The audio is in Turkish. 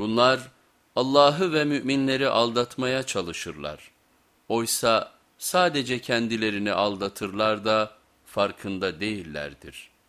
Bunlar Allah'ı ve müminleri aldatmaya çalışırlar. Oysa sadece kendilerini aldatırlar da farkında değillerdir.''